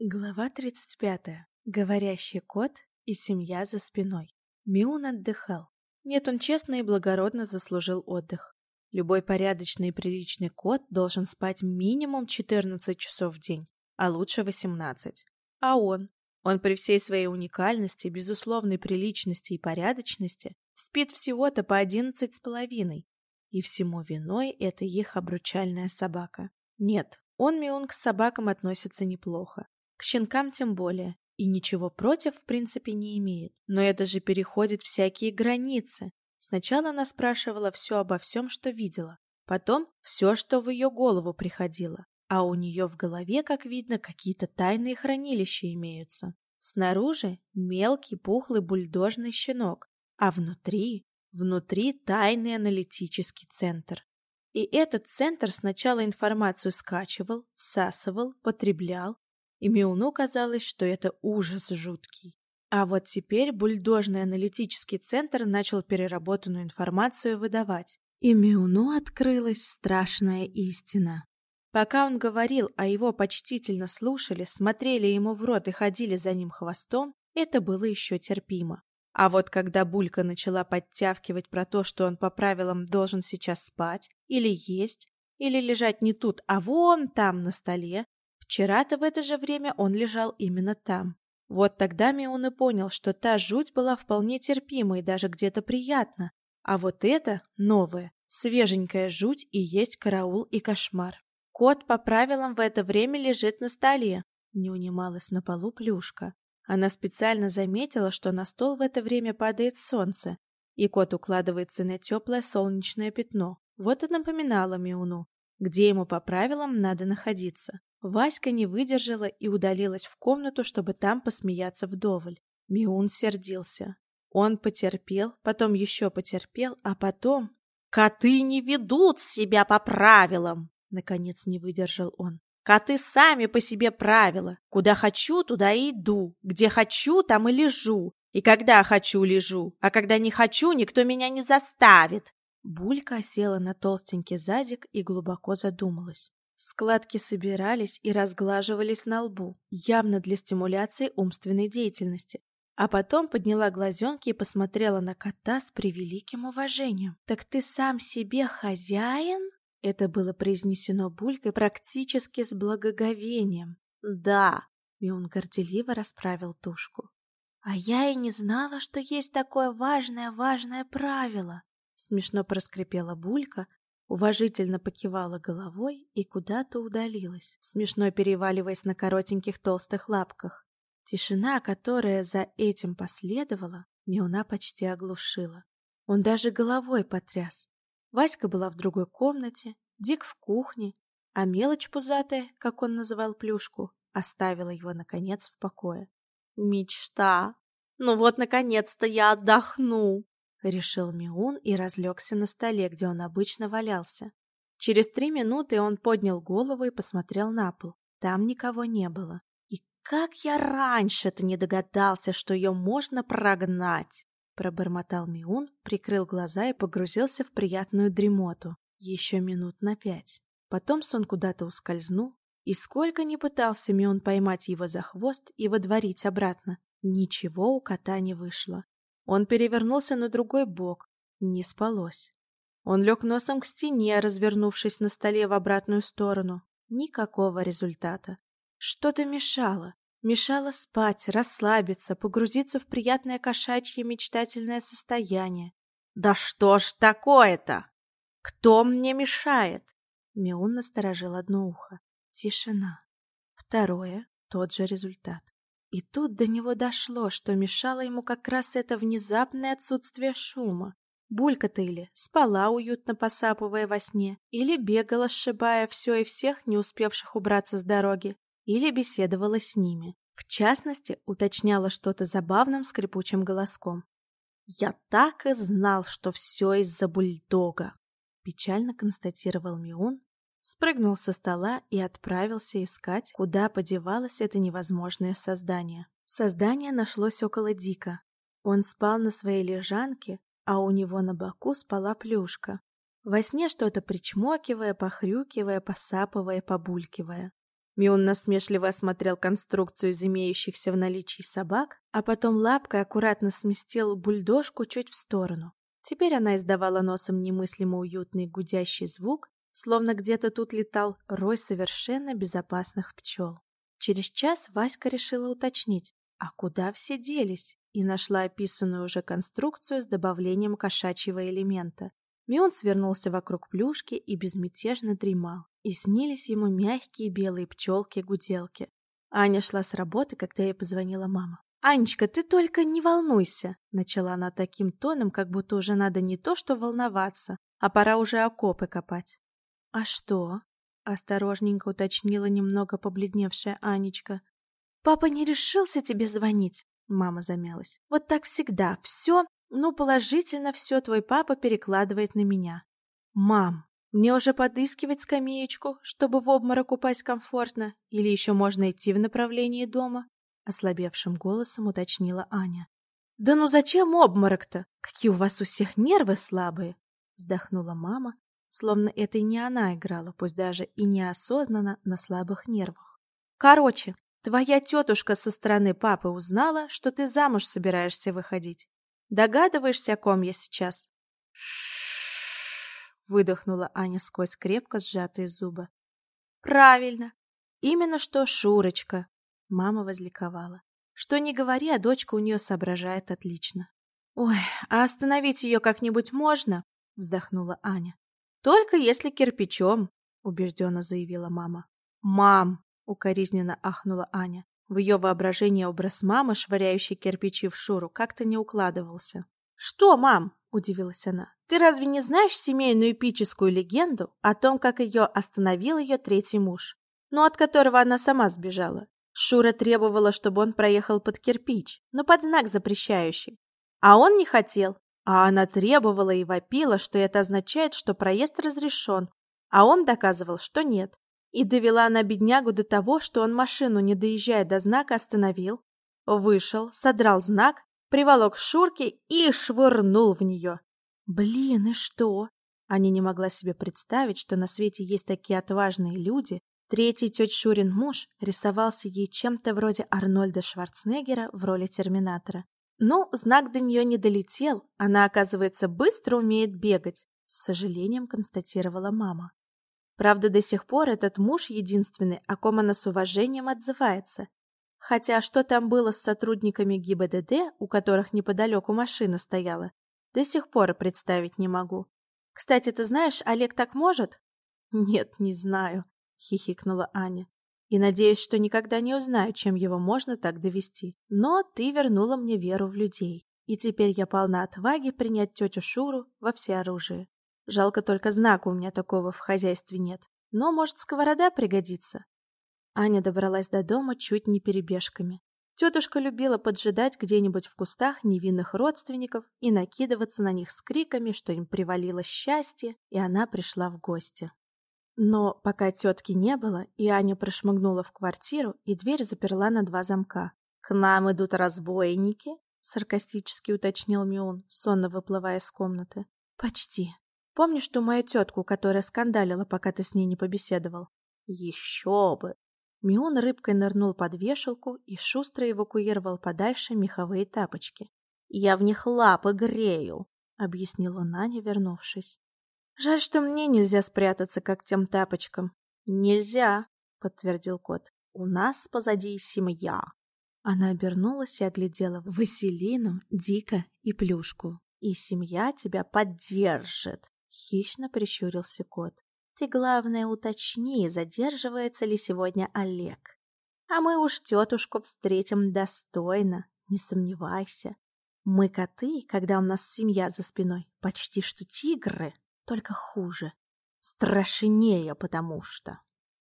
Глава 35. Говорящий кот и семья за спиной. Миун отдыхал. Нет, он честно и благородно заслужил отдых. Любой порядочный и приличный кот должен спать минимум 14 часов в день, а лучше 18. А он? Он при всей своей уникальности, безусловной приличности и порядочности спит всего-то по 11 с половиной. И всему виной это их обручальная собака. Нет, он, Миун, к собакам относится неплохо. К щенкам тем более. И ничего против, в принципе, не имеет. Но это же переходит всякие границы. Сначала она спрашивала все обо всем, что видела. Потом все, что в ее голову приходило. А у нее в голове, как видно, какие-то тайные хранилища имеются. Снаружи мелкий пухлый бульдожный щенок, а внутри, внутри тайный аналитический центр. И этот центр сначала информацию скачивал, всасывал, потреблял, и Миуну казалось, что это ужас жуткий. А вот теперь бульдожный аналитический центр начал переработанную информацию выдавать. И Миуну открылась страшная истина. Пока он говорил, а его почтительно слушали, смотрели ему в рот и ходили за ним хвостом, это было еще терпимо. А вот когда Булька начала подтявкивать про то, что он по правилам должен сейчас спать, или есть, или лежать не тут, а вон там на столе, Вчера-то в это же время он лежал именно там. Вот тогда Миун и понял, что та жуть была вполне терпима и даже где-то приятна. А вот это, новое, свеженькая жуть и есть караул и кошмар. Кот по правилам в это время лежит на столе. Не унималась на полу плюшка. Она специально заметила, что на стол в это время падает солнце, и кот укладывается на теплое солнечное пятно. Вот и напоминала Миуну, где ему по правилам надо находиться. Васька не выдержала и удалилась в комнату, чтобы там посмеяться вдоволь. Миун сердился. Он потерпел, потом еще потерпел, а потом... «Коты не ведут себя по правилам!» Наконец не выдержал он. «Коты сами по себе правила. Куда хочу, туда и иду. Где хочу, там и лежу. И когда хочу, лежу. А когда не хочу, никто меня не заставит. Булька села на толстенький задик и глубоко задумалась. Складки собирались и разглаживались на лбу, явно для стимуляции умственной деятельности. А потом подняла глазенки и посмотрела на кота с превеликим уважением. «Так ты сам себе хозяин?» Это было произнесено Булькой практически с благоговением. «Да», — и он горделиво расправил тушку. «А я и не знала, что есть такое важное-важное правило», — смешно проскрипела Булька, уважительно покивала головой и куда-то удалилась, смешно переваливаясь на коротеньких толстых лапках. Тишина, которая за этим последовала, Миуна почти оглушила. Он даже головой потряс. Васька была в другой комнате, Дик в кухне, а мелочь пузатая, как он называл плюшку, оставила его, наконец, в покое. «Мечта! Ну вот, наконец-то я отдохну!» — решил Миун и разлегся на столе, где он обычно валялся. Через три минуты он поднял голову и посмотрел на пол. Там никого не было. «И как я раньше-то не догадался, что ее можно прогнать!» Пробормотал Миун, прикрыл глаза и погрузился в приятную дремоту. Еще минут на пять. Потом сон куда-то ускользнул, и сколько ни пытался Миун поймать его за хвост и водворить обратно, ничего у кота не вышло. Он перевернулся на другой бок. Не спалось. Он лег носом к стене, развернувшись на столе в обратную сторону. Никакого результата. Что-то мешало. Мешало спать, расслабиться, погрузиться в приятное кошачье мечтательное состояние. «Да что ж такое-то? Кто мне мешает?» Миун насторожил одно ухо. Тишина. Второе — тот же результат. И тут до него дошло, что мешало ему как раз это внезапное отсутствие шума. Булька-то или спала, уютно посапывая во сне, или бегала, сшибая все и всех, не успевших убраться с дороги, или беседовала с ними. В частности, уточняла что-то забавным скрипучим голоском. «Я так и знал, что все из-за бульдога», — печально констатировал Миун, спрыгнул со стола и отправился искать, куда подевалось это невозможное создание. Создание нашлось около Дика. Он спал на своей лежанке, а у него на боку спала плюшка. Во сне что-то причмокивая, похрюкивая, посапывая, побулькивая. Миун насмешливо осмотрел конструкцию из имеющихся в наличии собак, а потом лапкой аккуратно сместил бульдожку чуть в сторону. Теперь она издавала носом немыслимо уютный гудящий звук, словно где-то тут летал рой совершенно безопасных пчел. Через час Васька решила уточнить, а куда все делись, и нашла описанную уже конструкцию с добавлением кошачьего элемента. Мион свернулся вокруг плюшки и безмятежно дремал, и снились ему мягкие белые пчелки-гуделки. Аня шла с работы, когда ей позвонила мама. «Анечка, ты только не волнуйся!» Начала она таким тоном, как будто уже надо не то что волноваться, а пора уже окопы копать. «А что?» — осторожненько уточнила немного побледневшая Анечка. «Папа не решился тебе звонить?» Мама замялась. «Вот так всегда. Все, ну, положительно все твой папа перекладывает на меня». «Мам, мне уже подыскивать скамеечку, чтобы в обморок упасть комфортно? Или еще можно идти в направлении дома?» Ослабевшим голосом уточнила Аня. «Да ну зачем обморок-то? Какие у вас у всех нервы слабые!» Вздохнула мама, словно это не она играла, пусть даже и неосознанно на слабых нервах. «Короче, твоя тетушка со стороны папы узнала, что ты замуж собираешься выходить. Догадываешься, о ком я сейчас?» выдохнула Аня сквозь крепко сжатые зубы. «Правильно. Именно что Шурочка. Мама возликовала. Что не говори, а дочка у нее соображает отлично. «Ой, а остановить ее как-нибудь можно?» — вздохнула Аня. «Только если кирпичом», — убежденно заявила мама. «Мам!» — укоризненно ахнула Аня. В ее воображении образ мамы, швыряющей кирпичи в Шуру, как-то не укладывался. «Что, мам?» — удивилась она. «Ты разве не знаешь семейную эпическую легенду о том, как ее остановил ее третий муж, но от которого она сама сбежала? Шура требовала, чтобы он проехал под кирпич, но под знак запрещающий. А он не хотел, а она требовала и вопила, что это означает, что проезд разрешен, а он доказывал, что нет. И довела она беднягу до того, что он машину, не доезжая до знака, остановил, вышел, содрал знак, приволок Шурке и швырнул в нее. Блин, и что? Аня не могла себе представить, что на свете есть такие отважные люди, Третий тетя Шурин муж рисовался ей чем-то вроде Арнольда Шварценеггера в роли Терминатора. Ну, знак до нее не долетел, она, оказывается, быстро умеет бегать, с сожалением констатировала мама. Правда, до сих пор этот муж единственный, о ком она с уважением отзывается. Хотя что там было с сотрудниками ГИБДД, у которых неподалеку машина стояла, до сих пор представить не могу. Кстати, ты знаешь, Олег так может? Нет, не знаю. — хихикнула Аня. «И надеюсь, что никогда не узнаю, чем его можно так довести. Но ты вернула мне веру в людей, и теперь я полна отваги принять тетю Шуру во всеоружие. Жалко только знака у меня такого в хозяйстве нет. Но, может, сковорода пригодится?» Аня добралась до дома чуть не перебежками. Тетушка любила поджидать где-нибудь в кустах невинных родственников и накидываться на них с криками, что им привалило счастье, и она пришла в гости. Но пока тетки не было, и Аня прошмыгнула в квартиру, и дверь заперла на два замка. «К нам идут разбойники?» — саркастически уточнил Миун, сонно выплывая из комнаты. «Почти. Помнишь ту мою тетку, которая скандалила, пока ты с ней не побеседовал?» «Еще бы!» Миун рыбкой нырнул под вешалку и шустро эвакуировал подальше меховые тапочки. «Я в них лапы грею», — объяснил он Ане, вернувшись. Жаль, что мне нельзя спрятаться, как тем тапочкам. Нельзя, подтвердил кот. У нас позади семья. Она обернулась и оглядела Василину, Дика и Плюшку. И семья тебя поддержит. Хищно прищурился кот. Ты, главное, уточни, задерживается ли сегодня Олег. А мы уж тетушку встретим достойно, не сомневайся. Мы коты, когда у нас семья за спиной, почти что тигры только хуже. Страшнее, потому что.